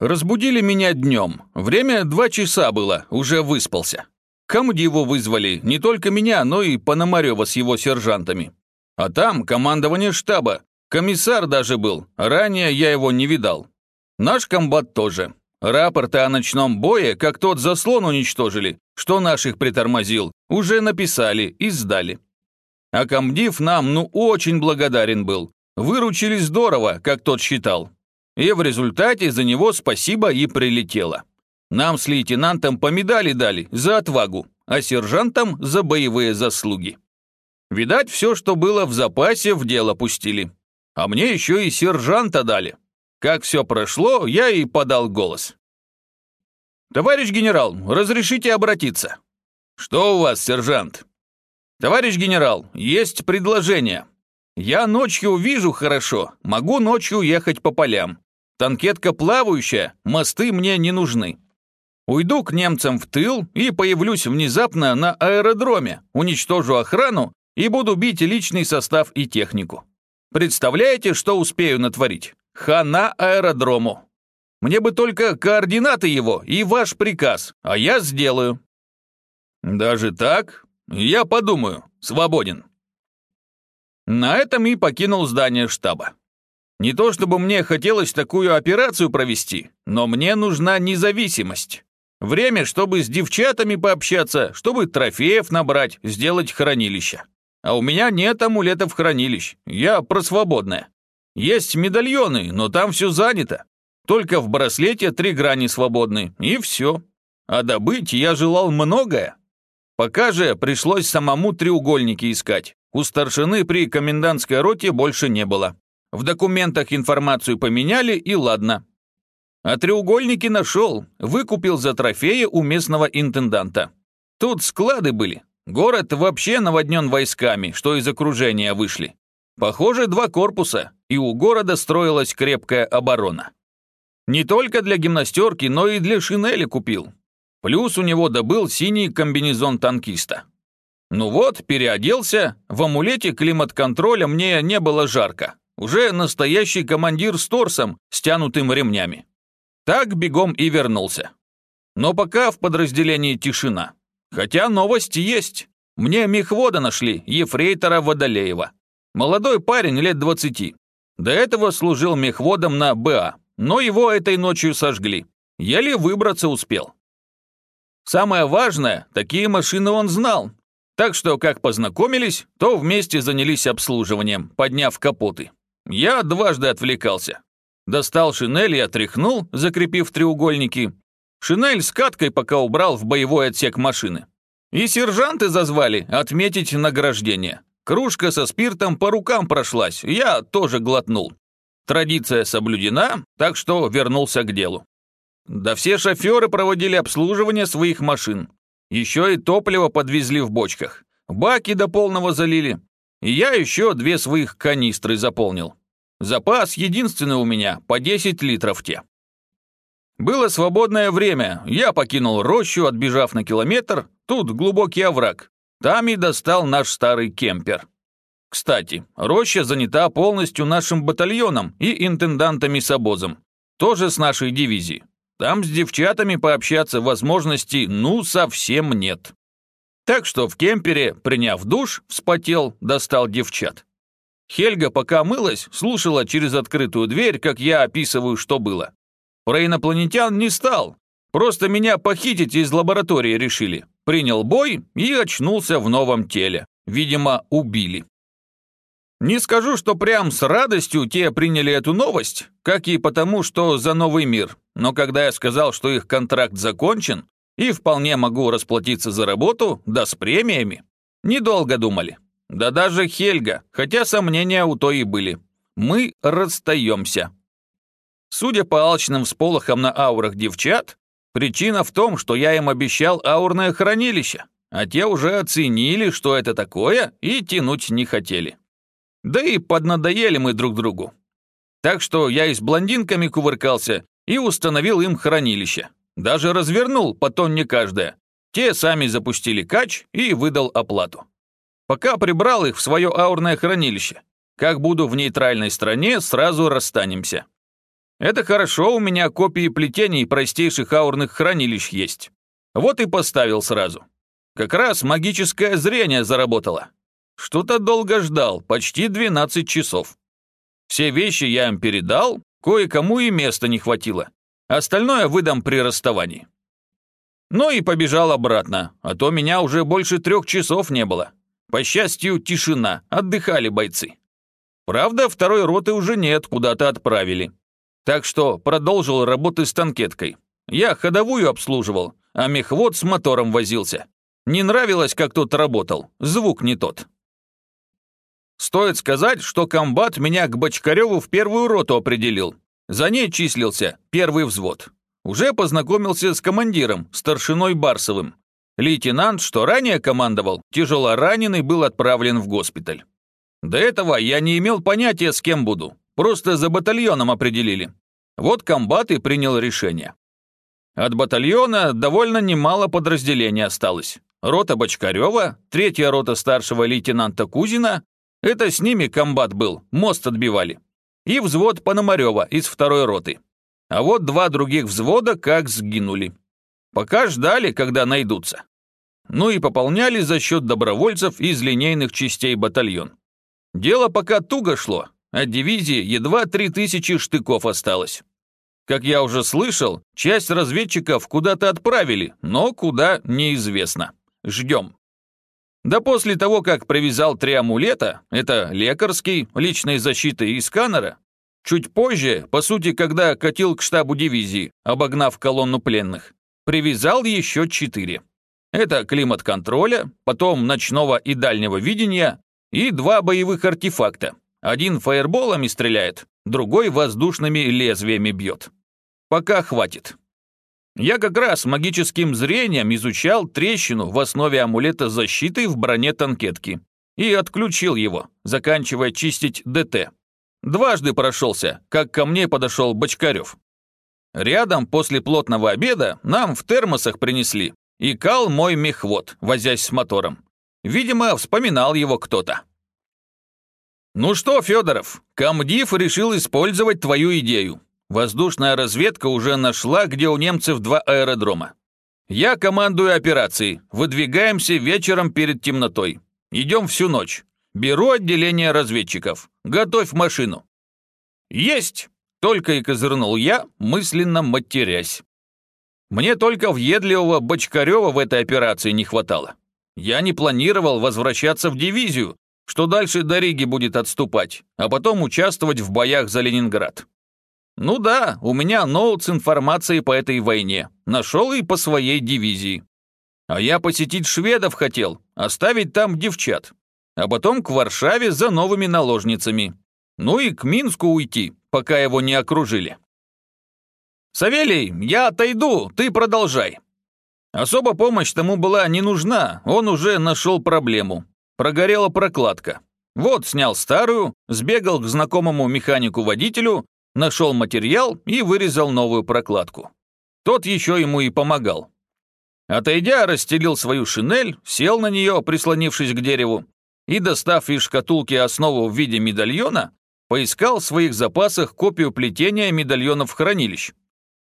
Разбудили меня днем. Время два часа было, уже выспался. Камдиву вызвали, не только меня, но и Пономарева с его сержантами. А там командование штаба. Комиссар даже был, ранее я его не видал. Наш комбат тоже. Рапорты о ночном бое, как тот заслон уничтожили, что наших притормозил, уже написали и сдали. А комдив нам, ну, очень благодарен был. Выручили здорово, как тот считал. И в результате за него спасибо и прилетело. Нам с лейтенантом по медали дали за отвагу, а сержантам за боевые заслуги. Видать, все, что было в запасе, в дело пустили. А мне еще и сержанта дали. Как все прошло, я и подал голос. «Товарищ генерал, разрешите обратиться?» «Что у вас, сержант?» «Товарищ генерал, есть предложение. Я ночью вижу хорошо, могу ночью ехать по полям. Танкетка плавающая, мосты мне не нужны. Уйду к немцам в тыл и появлюсь внезапно на аэродроме, уничтожу охрану и буду бить личный состав и технику. Представляете, что успею натворить? Хана аэродрому. Мне бы только координаты его и ваш приказ, а я сделаю. Даже так? Я подумаю. Свободен. На этом и покинул здание штаба. Не то чтобы мне хотелось такую операцию провести, но мне нужна независимость. Время, чтобы с девчатами пообщаться, чтобы трофеев набрать, сделать хранилище. А у меня нет амулетов хранилищ, я про свободное. Есть медальоны, но там все занято. Только в браслете три грани свободны, и все. А добыть я желал многое. Пока же пришлось самому треугольники искать. У старшины при комендантской роте больше не было. В документах информацию поменяли, и ладно. А треугольники нашел, выкупил за трофеи у местного интенданта. Тут склады были. Город вообще наводнен войсками, что из окружения вышли. Похоже, два корпуса, и у города строилась крепкая оборона. Не только для гимнастерки, но и для шинели купил. Плюс у него добыл синий комбинезон танкиста. Ну вот, переоделся, в амулете климат-контроля мне не было жарко. Уже настоящий командир с торсом, стянутым ремнями. Так бегом и вернулся. Но пока в подразделении тишина. Хотя новости есть. Мне мехвода нашли, ефрейтора Водолеева. Молодой парень лет 20. До этого служил мехводом на БА, но его этой ночью сожгли. Еле выбраться успел. Самое важное, такие машины он знал. Так что, как познакомились, то вместе занялись обслуживанием, подняв капоты. Я дважды отвлекался. Достал шинель и отряхнул, закрепив треугольники. Шинель с каткой пока убрал в боевой отсек машины. И сержанты зазвали отметить награждение. Кружка со спиртом по рукам прошлась, я тоже глотнул. Традиция соблюдена, так что вернулся к делу. Да все шоферы проводили обслуживание своих машин. Еще и топливо подвезли в бочках. Баки до полного залили. Я еще две своих канистры заполнил. Запас единственный у меня, по 10 литров те. Было свободное время, я покинул рощу, отбежав на километр, тут глубокий овраг. Там и достал наш старый кемпер. Кстати, роща занята полностью нашим батальоном и интендантами с обозом. Тоже с нашей дивизии. Там с девчатами пообщаться возможности ну совсем нет. Так что в кемпере, приняв душ, вспотел, достал девчат. Хельга, пока мылась, слушала через открытую дверь, как я описываю, что было. Про инопланетян не стал. Просто меня похитить из лаборатории решили. Принял бой и очнулся в новом теле. Видимо, убили. Не скажу, что прям с радостью те приняли эту новость, как и потому, что за новый мир. Но когда я сказал, что их контракт закончен, и вполне могу расплатиться за работу, да с премиями, недолго думали. Да даже Хельга, хотя сомнения у той и были. Мы расстаемся. Судя по алчным всполохам на аурах девчат, причина в том, что я им обещал аурное хранилище, а те уже оценили, что это такое, и тянуть не хотели. Да и поднадоели мы друг другу. Так что я и с блондинками кувыркался и установил им хранилище. Даже развернул по тонне каждое. Те сами запустили кач и выдал оплату. Пока прибрал их в свое аурное хранилище. Как буду в нейтральной стране, сразу расстанемся. Это хорошо, у меня копии плетений простейших аурных хранилищ есть. Вот и поставил сразу. Как раз магическое зрение заработало. Что-то долго ждал, почти 12 часов. Все вещи я им передал, кое-кому и места не хватило. Остальное выдам при расставании. Ну и побежал обратно, а то меня уже больше трех часов не было. По счастью, тишина, отдыхали бойцы. Правда, второй роты уже нет, куда-то отправили. Так что продолжил работы с танкеткой. Я ходовую обслуживал, а мехвод с мотором возился. Не нравилось, как тот работал, звук не тот. Стоит сказать, что комбат меня к Бочкареву в первую роту определил. За ней числился первый взвод. Уже познакомился с командиром, старшиной Барсовым. Лейтенант, что ранее командовал, тяжело раненый, был отправлен в госпиталь. До этого я не имел понятия, с кем буду. Просто за батальоном определили. Вот комбат и принял решение. От батальона довольно немало подразделений осталось. Рота Бочкарева, третья рота старшего лейтенанта Кузина, это с ними комбат был, мост отбивали. И взвод Пономарева из второй роты. А вот два других взвода как сгинули. Пока ждали, когда найдутся. Ну и пополняли за счет добровольцев из линейных частей батальон. Дело пока туго шло, от дивизии едва три тысячи штыков осталось. Как я уже слышал, часть разведчиков куда-то отправили, но куда неизвестно. Ждем. Да после того, как привязал три амулета, это лекарский, личной защиты и сканера, чуть позже, по сути, когда катил к штабу дивизии, обогнав колонну пленных, привязал еще четыре. Это климат контроля, потом ночного и дальнего видения и два боевых артефакта. Один фаерболами стреляет, другой воздушными лезвиями бьет. Пока хватит. Я как раз магическим зрением изучал трещину в основе амулета защиты в броне танкетки и отключил его, заканчивая чистить ДТ. Дважды прошелся, как ко мне подошел Бочкарев. Рядом после плотного обеда нам в термосах принесли, и кал мой мехвод, возясь с мотором. Видимо, вспоминал его кто-то. «Ну что, Федоров, комдив решил использовать твою идею. Воздушная разведка уже нашла, где у немцев два аэродрома. Я командую операцией. Выдвигаемся вечером перед темнотой. Идем всю ночь. Беру отделение разведчиков. Готовь машину». «Есть!» — только и козырнул я, мысленно матерясь. Мне только въедливого Бочкарева в этой операции не хватало. Я не планировал возвращаться в дивизию, что дальше до Риги будет отступать, а потом участвовать в боях за Ленинград. Ну да, у меня ноут с информацией по этой войне. Нашел и по своей дивизии. А я посетить шведов хотел, оставить там девчат. А потом к Варшаве за новыми наложницами. Ну и к Минску уйти, пока его не окружили. «Савелий, я отойду, ты продолжай». Особо помощь тому была не нужна, он уже нашел проблему. Прогорела прокладка. Вот снял старую, сбегал к знакомому механику-водителю, нашел материал и вырезал новую прокладку. Тот еще ему и помогал. Отойдя, расстелил свою шинель, сел на нее, прислонившись к дереву, и, достав из шкатулки основу в виде медальона, поискал в своих запасах копию плетения медальонов хранилищ.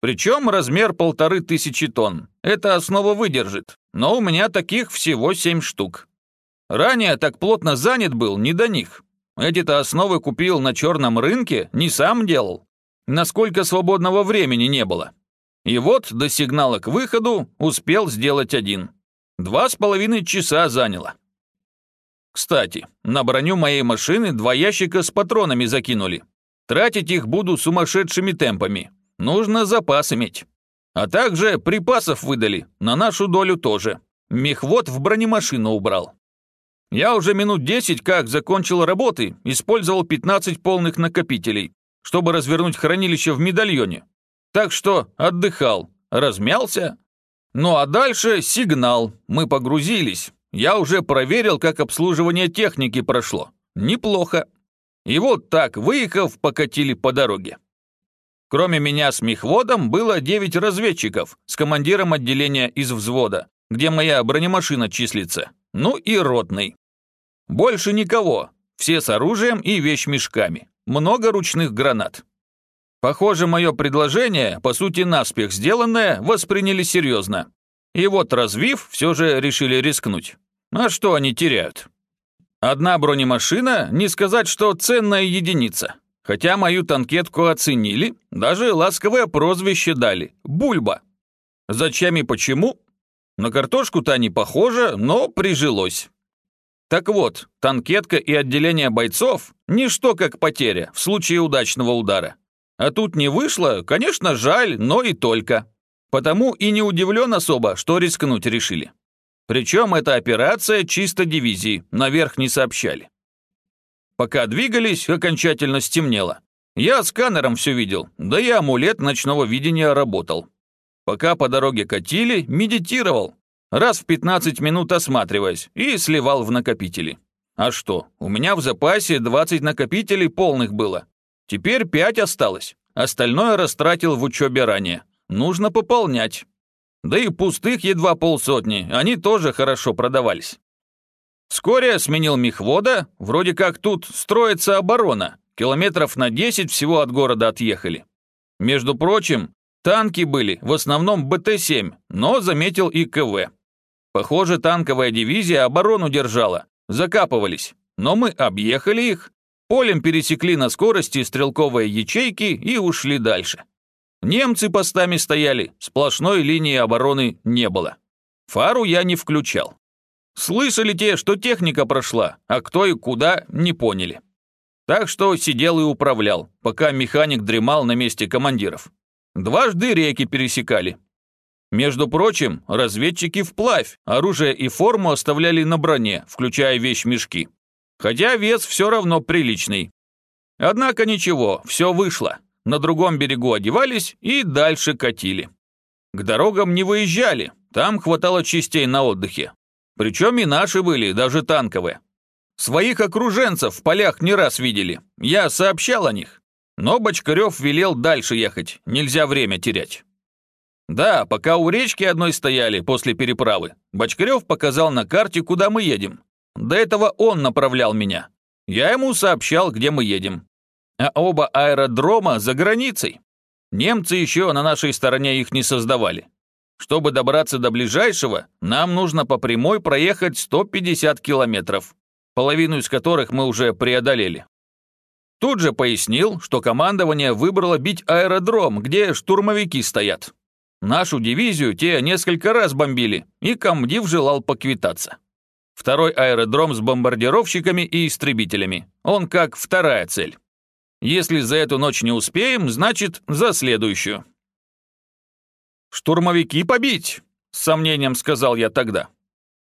Причем размер полторы тысячи тонн. Эта основа выдержит, но у меня таких всего семь штук. Ранее так плотно занят был, не до них. Эти-то основы купил на черном рынке, не сам делал. Насколько свободного времени не было. И вот до сигнала к выходу успел сделать один. Два с половиной часа заняло. Кстати, на броню моей машины два ящика с патронами закинули. Тратить их буду сумасшедшими темпами, Нужно запас иметь. А также припасов выдали, на нашу долю тоже. Мехвод в бронемашину убрал. Я уже минут 10 как закончил работы, использовал 15 полных накопителей, чтобы развернуть хранилище в медальоне. Так что отдыхал, размялся. Ну а дальше сигнал, мы погрузились. Я уже проверил, как обслуживание техники прошло. Неплохо. И вот так, выехав, покатили по дороге. Кроме меня с мехводом было девять разведчиков с командиром отделения из взвода, где моя бронемашина числится, ну и ротный. Больше никого, все с оружием и вещмешками, много ручных гранат. Похоже, мое предложение, по сути наспех сделанное, восприняли серьезно. И вот развив, все же решили рискнуть. А что они теряют? Одна бронемашина, не сказать, что ценная единица. Хотя мою танкетку оценили, даже ласковое прозвище дали – Бульба. Зачем и почему? На картошку-то не похоже, но прижилось. Так вот, танкетка и отделение бойцов – ничто как потеря в случае удачного удара. А тут не вышло, конечно, жаль, но и только. Потому и не удивлен особо, что рискнуть решили. Причем эта операция чисто дивизии, наверх не сообщали. Пока двигались, окончательно стемнело. Я сканером все видел, да и амулет ночного видения работал. Пока по дороге катили, медитировал, раз в 15 минут осматриваясь, и сливал в накопители. А что, у меня в запасе 20 накопителей полных было, Теперь пять осталось. Остальное растратил в учебе ранее. Нужно пополнять. Да и пустых едва полсотни, они тоже хорошо продавались. Вскоре сменил мехвода, вроде как тут строится оборона, километров на 10 всего от города отъехали. Между прочим, танки были, в основном БТ-7, но заметил и КВ. Похоже, танковая дивизия оборону держала, закапывались, но мы объехали их, Полем пересекли на скорости стрелковые ячейки и ушли дальше. Немцы постами стояли, сплошной линии обороны не было. Фару я не включал. Слышали те, что техника прошла, а кто и куда, не поняли. Так что сидел и управлял, пока механик дремал на месте командиров. Дважды реки пересекали. Между прочим, разведчики вплавь, оружие и форму оставляли на броне, включая вещь-мешки. Хотя вес все равно приличный. Однако ничего, все вышло. На другом берегу одевались и дальше катили. К дорогам не выезжали, там хватало частей на отдыхе. Причем и наши были, даже танковые. Своих окруженцев в полях не раз видели, я сообщал о них. Но Бочкарев велел дальше ехать, нельзя время терять. Да, пока у речки одной стояли после переправы, Бочкарев показал на карте, куда мы едем. До этого он направлял меня. Я ему сообщал, где мы едем. А оба аэродрома за границей. Немцы еще на нашей стороне их не создавали. Чтобы добраться до ближайшего, нам нужно по прямой проехать 150 километров, половину из которых мы уже преодолели. Тут же пояснил, что командование выбрало бить аэродром, где штурмовики стоят. Нашу дивизию те несколько раз бомбили, и комдив желал поквитаться. Второй аэродром с бомбардировщиками и истребителями. Он как вторая цель. Если за эту ночь не успеем, значит, за следующую. «Штурмовики побить!» — с сомнением сказал я тогда.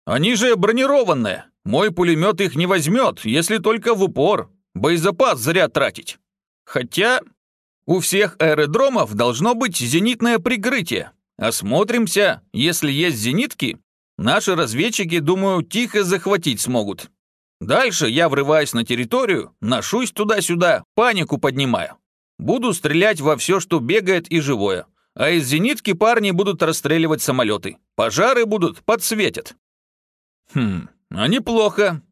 «Они же бронированные. Мой пулемет их не возьмет, если только в упор. Боезапас зря тратить. Хотя у всех аэродромов должно быть зенитное прикрытие. Осмотримся, если есть зенитки, Наши разведчики, думаю, тихо захватить смогут. Дальше я врываюсь на территорию, ношусь туда-сюда, панику поднимаю. Буду стрелять во все, что бегает и живое. А из зенитки парни будут расстреливать самолеты. Пожары будут, подсветят. Хм, а неплохо.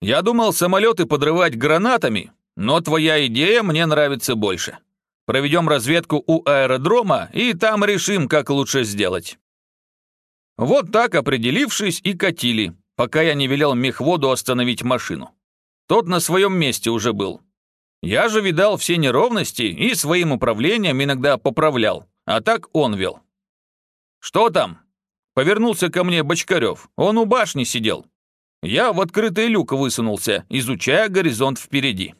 Я думал самолеты подрывать гранатами, но твоя идея мне нравится больше. Проведем разведку у аэродрома и там решим, как лучше сделать. Вот так, определившись, и катили, пока я не велел мехводу остановить машину. Тот на своем месте уже был. Я же видал все неровности и своим управлением иногда поправлял, а так он вел. «Что там?» Повернулся ко мне Бочкарев, он у башни сидел. Я в открытый люк высунулся, изучая горизонт впереди.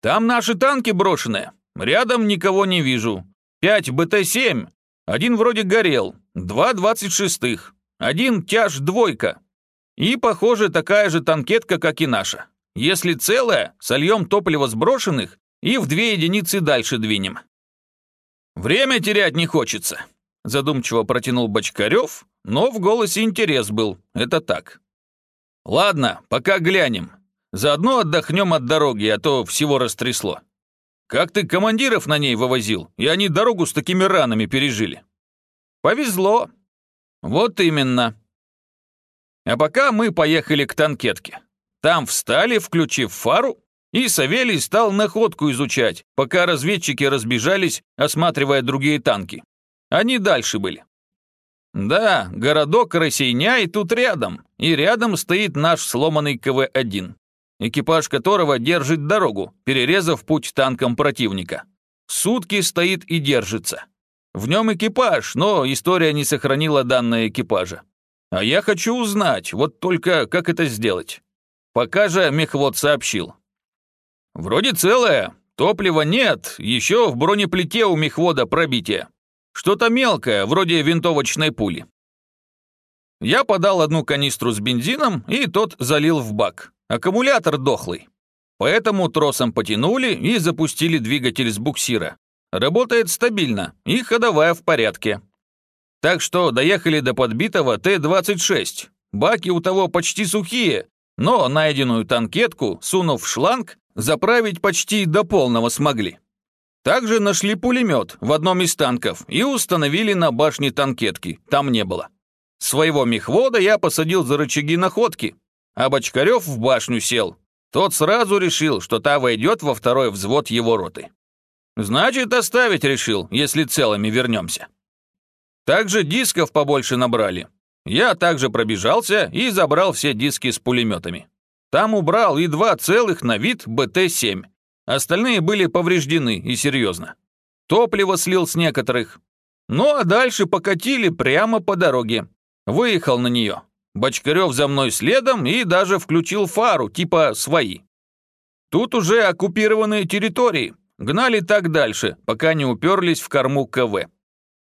«Там наши танки брошены, рядом никого не вижу. Пять БТ-7, один вроде горел, два двадцать шестых, один тяж двойка. И, похоже, такая же танкетка, как и наша. Если целая, сольем топливо сброшенных и в две единицы дальше двинем. Время терять не хочется, задумчиво протянул Бочкарев, но в голосе интерес был, это так. Ладно, пока глянем. Заодно отдохнем от дороги, а то всего растрясло. Как ты командиров на ней вывозил, и они дорогу с такими ранами пережили?» «Повезло». «Вот именно». А пока мы поехали к танкетке. Там встали, включив фару, и Савелий стал находку изучать, пока разведчики разбежались, осматривая другие танки. Они дальше были. Да, городок Росейняй тут рядом, и рядом стоит наш сломанный КВ-1, экипаж которого держит дорогу, перерезав путь танкам противника. Сутки стоит и держится. В нем экипаж, но история не сохранила данные экипажа. А я хочу узнать, вот только как это сделать. Пока же мехвод сообщил. Вроде целое, топлива нет, еще в бронеплите у мехвода пробитие. Что-то мелкое, вроде винтовочной пули. Я подал одну канистру с бензином, и тот залил в бак. Аккумулятор дохлый. Поэтому тросом потянули и запустили двигатель с буксира. Работает стабильно, и ходовая в порядке. Так что доехали до подбитого Т-26. Баки у того почти сухие, но найденную танкетку, сунув в шланг, заправить почти до полного смогли. Также нашли пулемет в одном из танков и установили на башне танкетки, там не было. Своего мехвода я посадил за рычаги находки, а Бочкарев в башню сел. Тот сразу решил, что та войдет во второй взвод его роты. Значит, оставить решил, если целыми вернемся. Также дисков побольше набрали. Я также пробежался и забрал все диски с пулеметами. Там убрал и два целых на вид БТ-7. Остальные были повреждены и серьезно. Топливо слил с некоторых. Ну а дальше покатили прямо по дороге. Выехал на нее. Бочкарев за мной следом и даже включил фару, типа свои. Тут уже оккупированные территории, Гнали так дальше, пока не уперлись в корму КВ.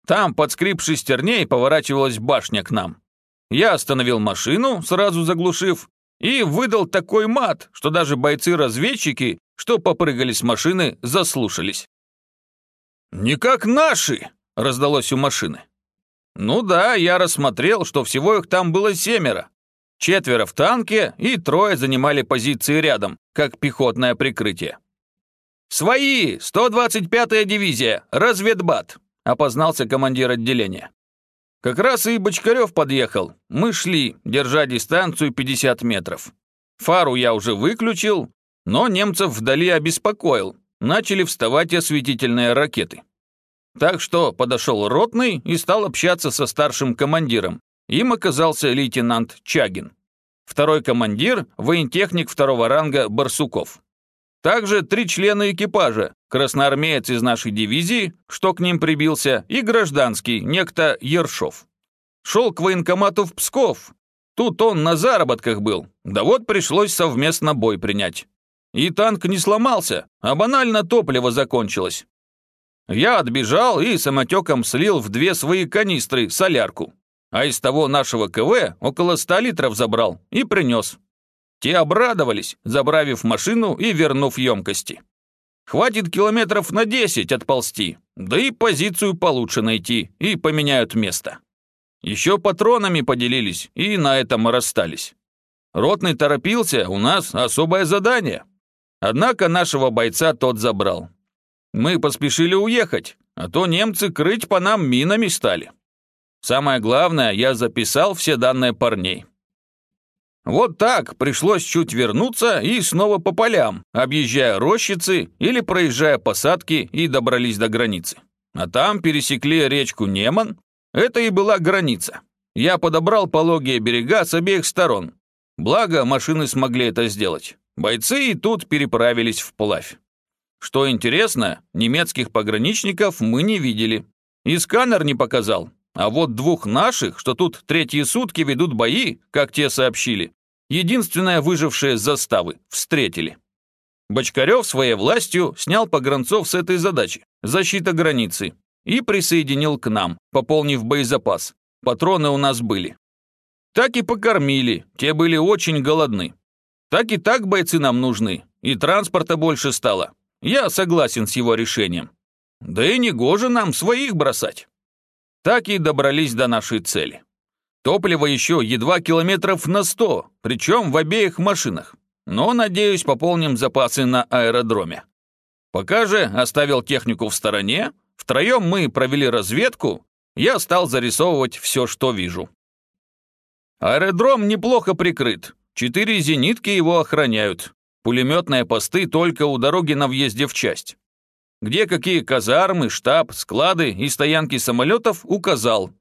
Там, под скрип шестерней, поворачивалась башня к нам. Я остановил машину, сразу заглушив, и выдал такой мат, что даже бойцы-разведчики, что попрыгали с машины, заслушались. «Не как наши!» — раздалось у машины. Ну да, я рассмотрел, что всего их там было семеро. Четверо в танке и трое занимали позиции рядом, как пехотное прикрытие. «Свои! 125-я дивизия! Разведбат!» — опознался командир отделения. Как раз и Бочкарев подъехал. Мы шли, держа дистанцию 50 метров. Фару я уже выключил, но немцев вдали обеспокоил. Начали вставать осветительные ракеты. Так что подошел ротный и стал общаться со старшим командиром. Им оказался лейтенант Чагин. Второй командир – воентехник второго ранга Барсуков. Также три члена экипажа, красноармеец из нашей дивизии, что к ним прибился, и гражданский, некто Ершов. Шел к военкомату в Псков. Тут он на заработках был, да вот пришлось совместно бой принять. И танк не сломался, а банально топливо закончилось. Я отбежал и самотеком слил в две свои канистры солярку, а из того нашего КВ около ста литров забрал и принес. Те обрадовались, забравив машину и вернув емкости. Хватит километров на 10 отползти, да и позицию получше найти, и поменяют место. Еще патронами поделились и на этом расстались. Ротный торопился, у нас особое задание. Однако нашего бойца тот забрал. Мы поспешили уехать, а то немцы крыть по нам минами стали. Самое главное, я записал все данные парней. Вот так пришлось чуть вернуться и снова по полям, объезжая рощицы или проезжая посадки и добрались до границы. А там пересекли речку Неман. Это и была граница. Я подобрал пологие берега с обеих сторон. Благо, машины смогли это сделать. Бойцы и тут переправились вплавь. Что интересно, немецких пограничников мы не видели. И сканер не показал. А вот двух наших, что тут третьи сутки ведут бои, как те сообщили, единственная выжившая с заставы, встретили. Бочкарев своей властью снял погранцов с этой задачи – защита границы, и присоединил к нам, пополнив боезапас. Патроны у нас были. Так и покормили, те были очень голодны. Так и так бойцы нам нужны, и транспорта больше стало. Я согласен с его решением. Да и не гоже нам своих бросать. Так и добрались до нашей цели. Топливо еще едва километров на сто, причем в обеих машинах. Но, надеюсь, пополним запасы на аэродроме. Пока же оставил технику в стороне, втроем мы провели разведку, я стал зарисовывать все, что вижу. Аэродром неплохо прикрыт, четыре зенитки его охраняют. пулеметные посты только у дороги на въезде в часть. Где какие казармы, штаб, склады и стоянки самолетов указал.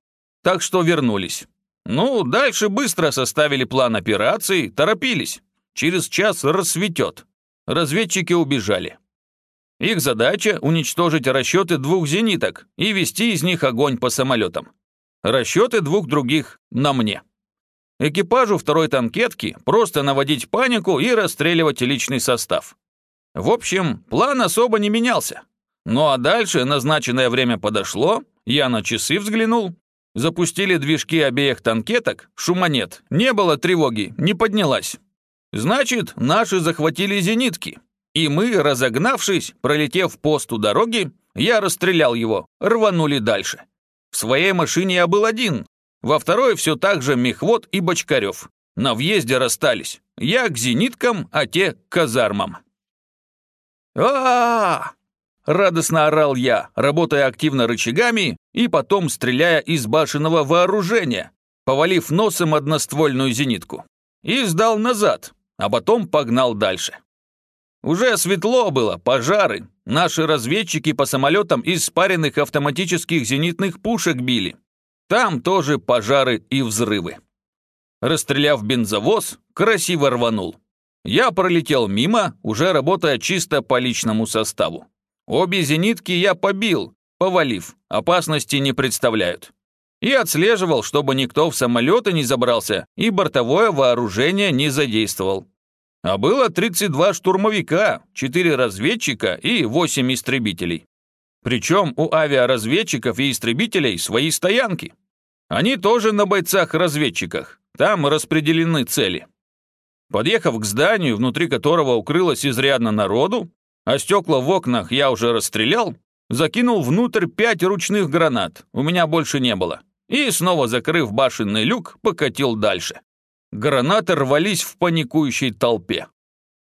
Так что вернулись. Ну, дальше быстро составили план операции, торопились. Через час рассветет. Разведчики убежали. Их задача – уничтожить расчеты двух зениток и вести из них огонь по самолетам. Расчеты двух других на мне. Экипажу второй танкетки просто наводить панику и расстреливать личный состав. В общем, план особо не менялся. Ну а дальше назначенное время подошло, я на часы взглянул. Запустили движки обеих танкеток, шума нет, не было тревоги, не поднялась. Значит, наши захватили зенитки. И мы, разогнавшись, пролетев пост у дороги, я расстрелял его, рванули дальше. В своей машине я был один, во второй все так же Мехвод и Бочкарев. На въезде расстались. Я к зениткам, а те к казармам. а, -а, -а Радостно орал я, работая активно рычагами и потом стреляя из башенного вооружения, повалив носом одноствольную зенитку. И сдал назад, а потом погнал дальше. Уже светло было, пожары. Наши разведчики по самолетам из спаренных автоматических зенитных пушек били. Там тоже пожары и взрывы. Расстреляв бензовоз, красиво рванул. Я пролетел мимо, уже работая чисто по личному составу. Обе зенитки я побил, повалив, опасности не представляют. И отслеживал, чтобы никто в самолеты не забрался и бортовое вооружение не задействовал. А было 32 штурмовика, 4 разведчика и 8 истребителей. Причем у авиаразведчиков и истребителей свои стоянки. Они тоже на бойцах-разведчиках, там распределены цели. Подъехав к зданию, внутри которого укрылось изрядно народу, а стекла в окнах я уже расстрелял, закинул внутрь пять ручных гранат, у меня больше не было, и, снова закрыв башенный люк, покатил дальше. Гранаты рвались в паникующей толпе.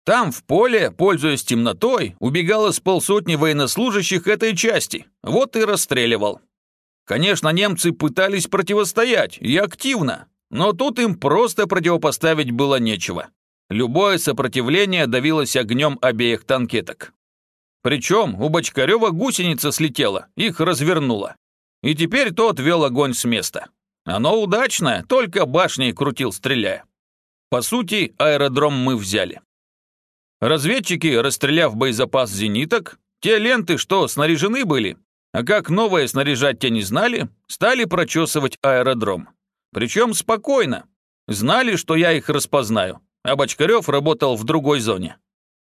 Там, в поле, пользуясь темнотой, убегало с полсотни военнослужащих этой части. Вот и расстреливал. Конечно, немцы пытались противостоять, и активно, но тут им просто противопоставить было нечего. Любое сопротивление давилось огнем обеих танкеток. Причем у Бочкарева гусеница слетела, их развернула. И теперь тот вел огонь с места. Оно удачное, только башней крутил, стреляя. По сути, аэродром мы взяли. Разведчики, расстреляв боезапас зениток, те ленты, что снаряжены были, а как новое снаряжать те не знали, стали прочесывать аэродром. Причем спокойно. Знали, что я их распознаю, а Бочкарев работал в другой зоне.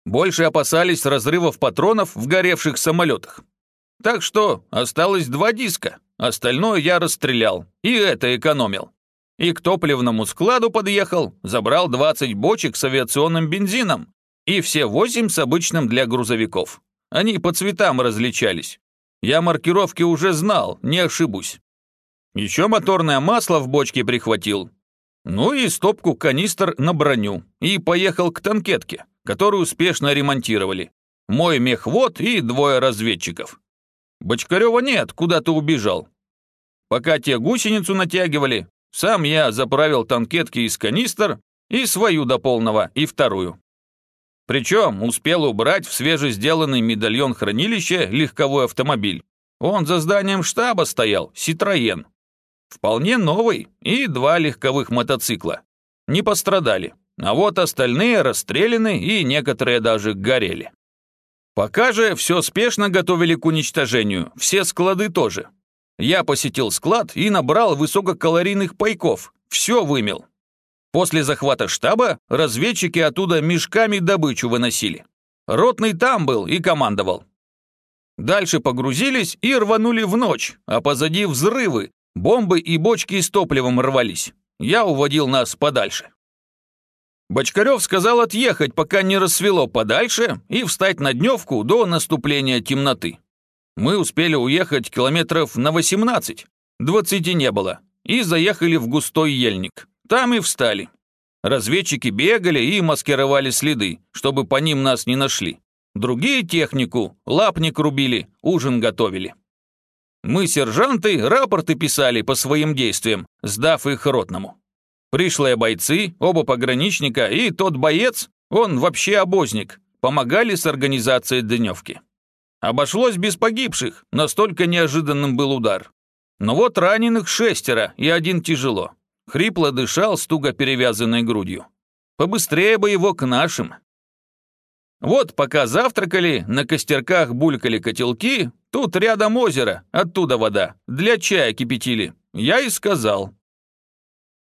Больше опасались разрывов патронов в горевших самолетах. Так что осталось два диска, остальное я расстрелял, и это экономил. И к топливному складу подъехал, забрал 20 бочек с авиационным бензином и все 8 с обычным для грузовиков. Они по цветам различались. Я маркировки уже знал, не ошибусь. Еще моторное масло в бочке прихватил. Ну и стопку канистр на броню. И поехал к танкетке, которую успешно ремонтировали. Мой мехвод и двое разведчиков. Бочкарева нет, куда-то убежал. Пока те гусеницу натягивали, сам я заправил танкетки из канистр и свою до полного, и вторую. Причем успел убрать в свежесделанный медальон хранилища легковой автомобиль. Он за зданием штаба стоял, Ситроен. Вполне новый, и два легковых мотоцикла. Не пострадали, а вот остальные расстреляны и некоторые даже горели. Пока же все спешно готовили к уничтожению, все склады тоже. Я посетил склад и набрал высококалорийных пайков, все вымел. После захвата штаба разведчики оттуда мешками добычу выносили. Ротный там был и командовал. Дальше погрузились и рванули в ночь, а позади взрывы, бомбы и бочки с топливом рвались. Я уводил нас подальше. Бочкарев сказал отъехать, пока не рассвело подальше, и встать на дневку до наступления темноты. Мы успели уехать километров на 18, 20 не было, и заехали в густой ельник. Там и встали. Разведчики бегали и маскировали следы, чтобы по ним нас не нашли. Другие технику, лапник рубили, ужин готовили. Мы, сержанты, рапорты писали по своим действиям, сдав их ротному. Пришлые бойцы, оба пограничника и тот боец он вообще обозник, помогали с организацией дневки. Обошлось без погибших, настолько неожиданным был удар. Но вот раненых шестеро и один тяжело. Хрипло дышал с туго перевязанной грудью. Побыстрее бы его к нашим. Вот пока завтракали, на костерках булькали котелки, тут рядом озеро, оттуда вода, для чая кипятили. Я и сказал.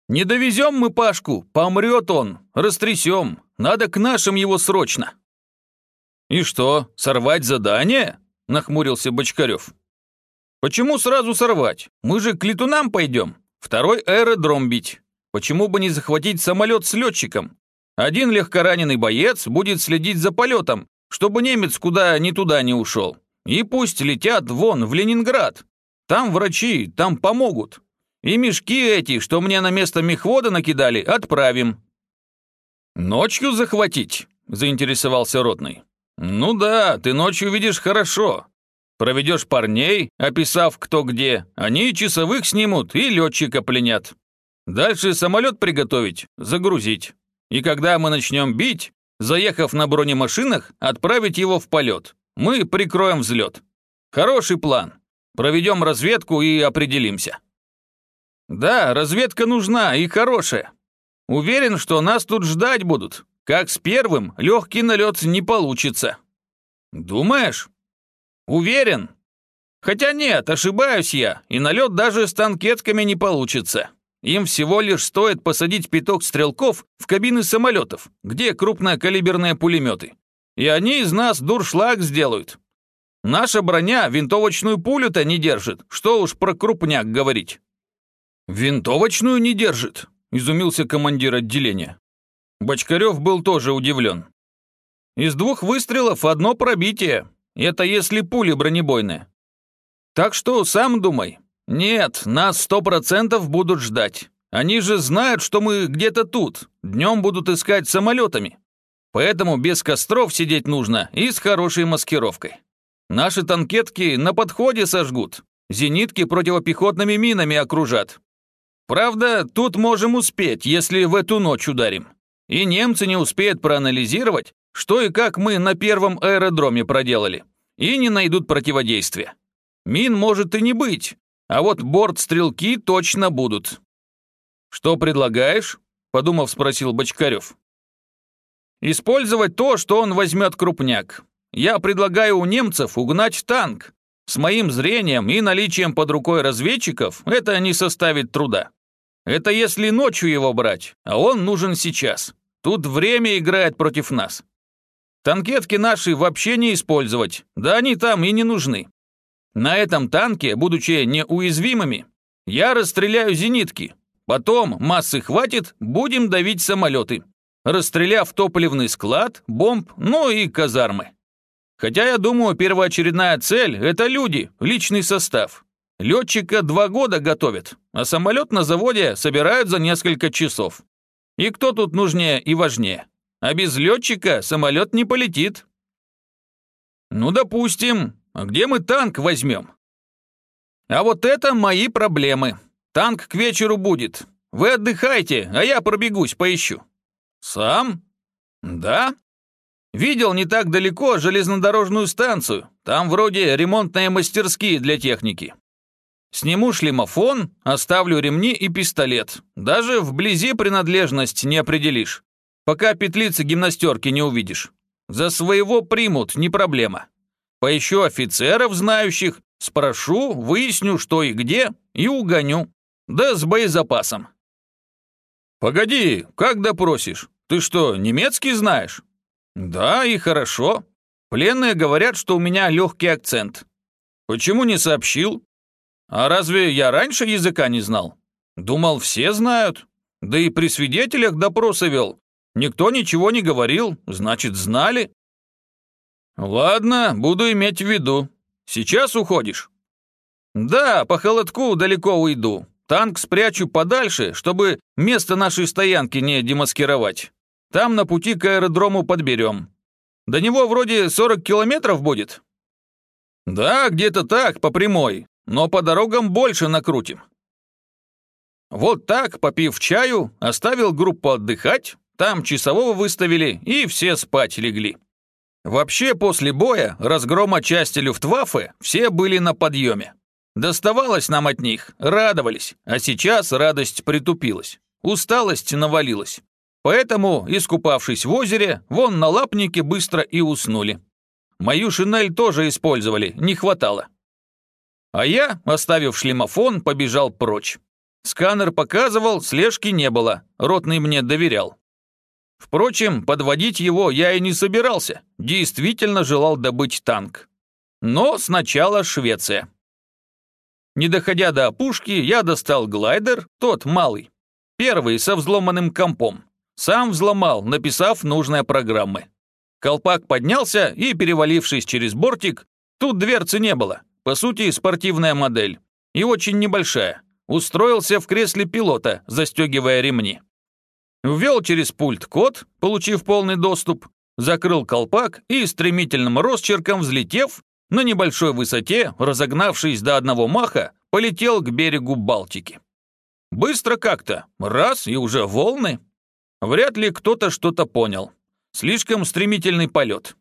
«Не довезем мы Пашку, помрет он, растрясем, надо к нашим его срочно». «И что, сорвать задание?» – нахмурился Бочкарев. «Почему сразу сорвать? Мы же к летунам пойдем. Второй аэродром бить. Почему бы не захватить самолет с летчиком? Один легкораненый боец будет следить за полетом, чтобы немец куда ни туда не ушел. И пусть летят вон, в Ленинград. Там врачи, там помогут. И мешки эти, что мне на место мехвода накидали, отправим». «Ночью захватить?» – заинтересовался Ротный. «Ну да, ты ночью видишь хорошо. Проведешь парней, описав кто где, они часовых снимут и летчика пленят. Дальше самолет приготовить, загрузить. И когда мы начнем бить, заехав на бронемашинах, отправить его в полет. Мы прикроем взлет. Хороший план. Проведем разведку и определимся. Да, разведка нужна и хорошая. Уверен, что нас тут ждать будут. Как с первым, легкий налет не получится. Думаешь? Уверен? Хотя нет, ошибаюсь я, и налет даже с танкетками не получится. Им всего лишь стоит посадить пяток стрелков в кабины самолетов, где крупнокалиберные пулеметы. И они из нас дуршлаг сделают. Наша броня винтовочную пулю-то не держит, что уж про крупняк говорить. Винтовочную не держит, изумился командир отделения. Бочкарев был тоже удивлен. Из двух выстрелов одно пробитие, это если пули бронебойные. Так что сам думай. Нет, нас сто процентов будут ждать. Они же знают, что мы где-то тут. Днем будут искать самолетами. Поэтому без костров сидеть нужно и с хорошей маскировкой. Наши танкетки на подходе сожгут. Зенитки противопехотными минами окружат. Правда, тут можем успеть, если в эту ночь ударим. И немцы не успеют проанализировать, что и как мы на первом аэродроме проделали, и не найдут противодействия. Мин может и не быть, а вот борт-стрелки точно будут. «Что предлагаешь?» – подумав, спросил Бочкарев. «Использовать то, что он возьмет крупняк. Я предлагаю у немцев угнать танк. С моим зрением и наличием под рукой разведчиков это не составит труда. Это если ночью его брать, а он нужен сейчас. Тут время играет против нас. Танкетки наши вообще не использовать, да они там и не нужны. На этом танке, будучи неуязвимыми, я расстреляю зенитки. Потом массы хватит, будем давить самолеты. Расстреляв топливный склад, бомб, ну и казармы. Хотя я думаю, первоочередная цель – это люди, личный состав. Летчика два года готовят, а самолет на заводе собирают за несколько часов. И кто тут нужнее и важнее? А без летчика самолет не полетит. Ну, допустим. А где мы танк возьмем? А вот это мои проблемы. Танк к вечеру будет. Вы отдыхайте, а я пробегусь, поищу. Сам? Да. Видел не так далеко железнодорожную станцию. Там вроде ремонтные мастерские для техники. Сниму шлемофон, оставлю ремни и пистолет. Даже вблизи принадлежность не определишь пока петлицы гимнастерки не увидишь. За своего примут, не проблема. Поищу офицеров, знающих, спрошу, выясню, что и где, и угоню. Да с боезапасом. Погоди, как допросишь? Ты что, немецкий знаешь? Да, и хорошо. Пленные говорят, что у меня легкий акцент. Почему не сообщил? А разве я раньше языка не знал? Думал, все знают. Да и при свидетелях допросы вел, Никто ничего не говорил, значит, знали. Ладно, буду иметь в виду. Сейчас уходишь? Да, по холодку далеко уйду. Танк спрячу подальше, чтобы место нашей стоянки не демаскировать. Там на пути к аэродрому подберем. До него вроде 40 километров будет. Да, где-то так, по прямой, но по дорогам больше накрутим. Вот так, попив чаю, оставил группу отдыхать, там часового выставили и все спать легли. Вообще, после боя, разгрома части Люфтваффе, все были на подъеме. Доставалось нам от них, радовались, а сейчас радость притупилась. Усталость навалилась. Поэтому, искупавшись в озере, вон на лапнике быстро и уснули. Мою шинель тоже использовали, не хватало. А я, оставив шлемофон, побежал прочь. Сканер показывал, слежки не было, ротный мне доверял. Впрочем, подводить его я и не собирался, действительно желал добыть танк. Но сначала Швеция. Не доходя до опушки, я достал глайдер, тот малый. Первый со взломанным компом. Сам взломал, написав нужные программы. Колпак поднялся и, перевалившись через бортик, тут дверцы не было. По сути, спортивная модель. И очень небольшая. Устроился в кресле пилота, застегивая ремни. Ввел через пульт код, получив полный доступ, закрыл колпак и стремительным росчерком взлетев, на небольшой высоте, разогнавшись до одного маха, полетел к берегу Балтики. Быстро как-то, раз и уже волны. Вряд ли кто-то что-то понял. Слишком стремительный полет.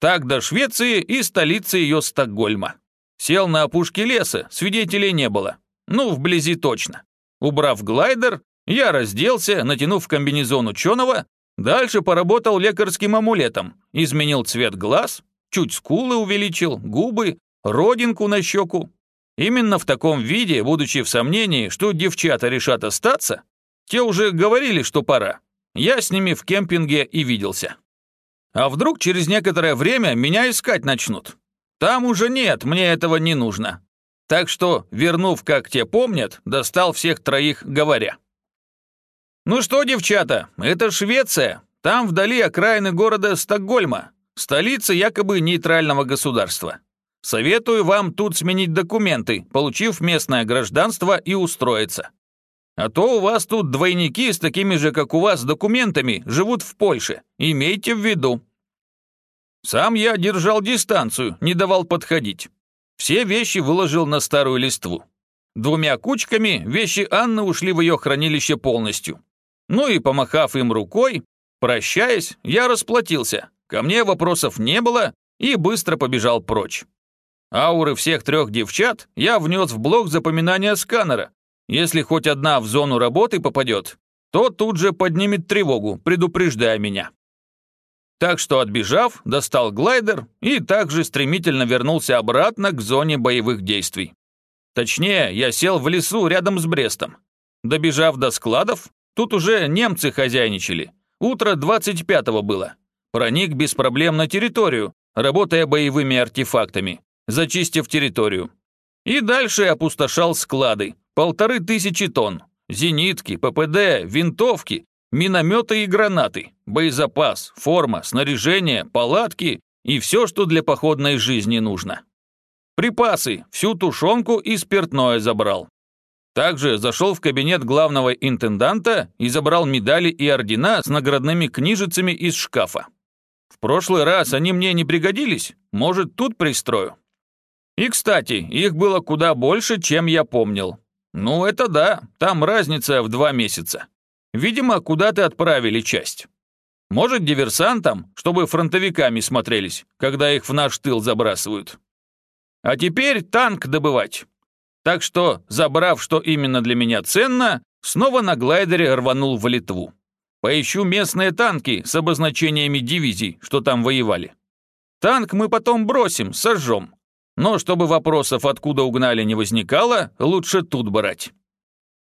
Так до Швеции и столицы ее Стокгольма. Сел на опушке леса, свидетелей не было. Ну, вблизи точно. Убрав глайдер, я разделся, натянув комбинезон ученого, дальше поработал лекарским амулетом, изменил цвет глаз, чуть скулы увеличил, губы, родинку на щеку. Именно в таком виде, будучи в сомнении, что девчата решат остаться, те уже говорили, что пора. Я с ними в кемпинге и виделся. А вдруг через некоторое время меня искать начнут? Там уже нет, мне этого не нужно. Так что, вернув, как те помнят, достал всех троих, говоря. «Ну что, девчата, это Швеция. Там вдали окраины города Стокгольма, столица якобы нейтрального государства. Советую вам тут сменить документы, получив местное гражданство и устроиться. А то у вас тут двойники с такими же, как у вас, документами живут в Польше. Имейте в виду. Сам я держал дистанцию, не давал подходить. Все вещи выложил на старую листву. Двумя кучками вещи Анны ушли в ее хранилище полностью. Ну и помахав им рукой, прощаясь, я расплатился. Ко мне вопросов не было и быстро побежал прочь. Ауры всех трех девчат я внес в блок запоминания сканера, если хоть одна в зону работы попадет, то тут же поднимет тревогу, предупреждая меня. Так что, отбежав, достал глайдер и также стремительно вернулся обратно к зоне боевых действий. Точнее, я сел в лесу рядом с Брестом. Добежав до складов, тут уже немцы хозяйничали. Утро 25-го было. Проник без проблем на территорию, работая боевыми артефактами, зачистив территорию. И дальше опустошал склады, Полторы тысячи тонн. Зенитки, ППД, винтовки, минометы и гранаты, боезапас, форма, снаряжение, палатки и все, что для походной жизни нужно. Припасы, всю тушенку и спиртное забрал. Также зашел в кабинет главного интенданта и забрал медали и ордена с наградными книжицами из шкафа. В прошлый раз они мне не пригодились, может, тут пристрою. И, кстати, их было куда больше, чем я помнил. «Ну, это да, там разница в два месяца. Видимо, куда-то отправили часть. Может, диверсантам, чтобы фронтовиками смотрелись, когда их в наш тыл забрасывают. А теперь танк добывать. Так что, забрав, что именно для меня ценно, снова на глайдере рванул в Литву. Поищу местные танки с обозначениями дивизий, что там воевали. Танк мы потом бросим, сожжем. Но чтобы вопросов, откуда угнали, не возникало, лучше тут брать.